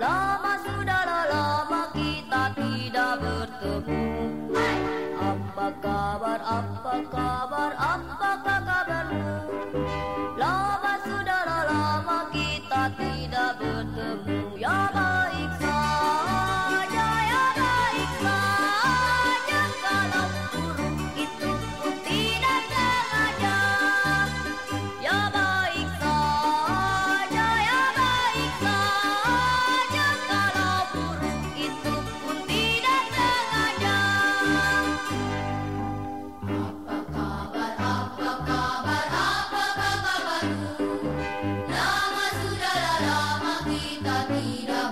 Lama sudah lama kita tidak bertemu. Apa kabar, apa kabar? Rama kita tidak